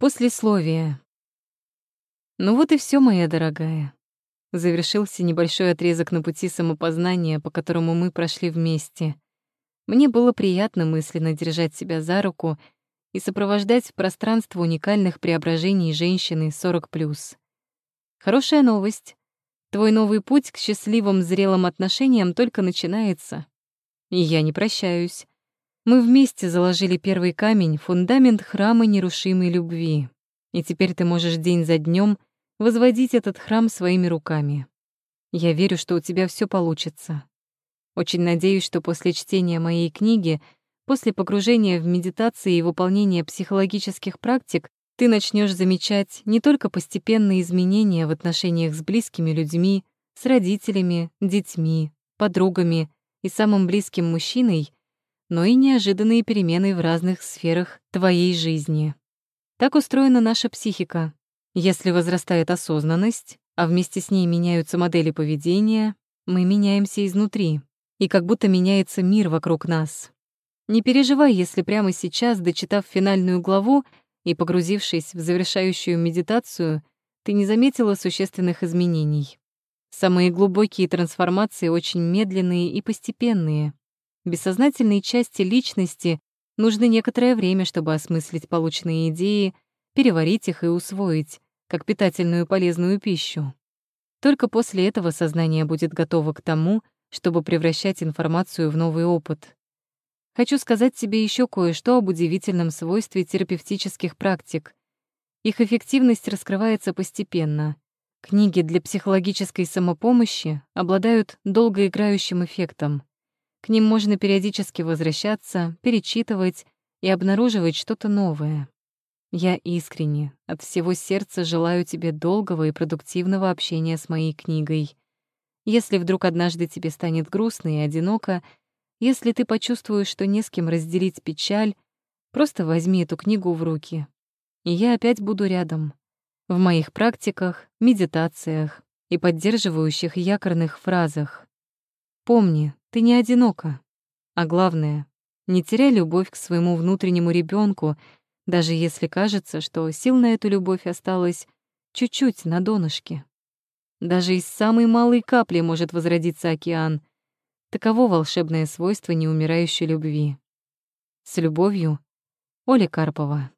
Послесловие. Ну вот и все, моя дорогая. Завершился небольшой отрезок на пути самопознания, по которому мы прошли вместе. Мне было приятно мысленно держать себя за руку и сопровождать в пространство уникальных преображений женщины 40+. Хорошая новость. Твой новый путь к счастливым зрелым отношениям только начинается. И я не прощаюсь. Мы вместе заложили первый камень, фундамент храма нерушимой любви. И теперь ты можешь день за днем возводить этот храм своими руками. Я верю, что у тебя все получится. Очень надеюсь, что после чтения моей книги, после погружения в медитации и выполнения психологических практик, ты начнешь замечать не только постепенные изменения в отношениях с близкими людьми, с родителями, детьми, подругами и самым близким мужчиной, но и неожиданные перемены в разных сферах твоей жизни. Так устроена наша психика. Если возрастает осознанность, а вместе с ней меняются модели поведения, мы меняемся изнутри, и как будто меняется мир вокруг нас. Не переживай, если прямо сейчас, дочитав финальную главу и погрузившись в завершающую медитацию, ты не заметила существенных изменений. Самые глубокие трансформации очень медленные и постепенные. Бессознательной части личности нужно некоторое время, чтобы осмыслить полученные идеи, переварить их и усвоить, как питательную полезную пищу. Только после этого сознание будет готово к тому, чтобы превращать информацию в новый опыт. Хочу сказать тебе еще кое-что об удивительном свойстве терапевтических практик. Их эффективность раскрывается постепенно. Книги для психологической самопомощи обладают долгоиграющим эффектом. К ним можно периодически возвращаться, перечитывать и обнаруживать что-то новое. Я искренне, от всего сердца желаю тебе долгого и продуктивного общения с моей книгой. Если вдруг однажды тебе станет грустно и одиноко, если ты почувствуешь, что не с кем разделить печаль, просто возьми эту книгу в руки, и я опять буду рядом. В моих практиках, медитациях и поддерживающих якорных фразах. Помни, ты не одинока. А главное, не теряй любовь к своему внутреннему ребенку, даже если кажется, что сил на эту любовь осталось чуть-чуть на донышке. Даже из самой малой капли может возродиться океан. Таково волшебное свойство неумирающей любви. С любовью, Оля Карпова.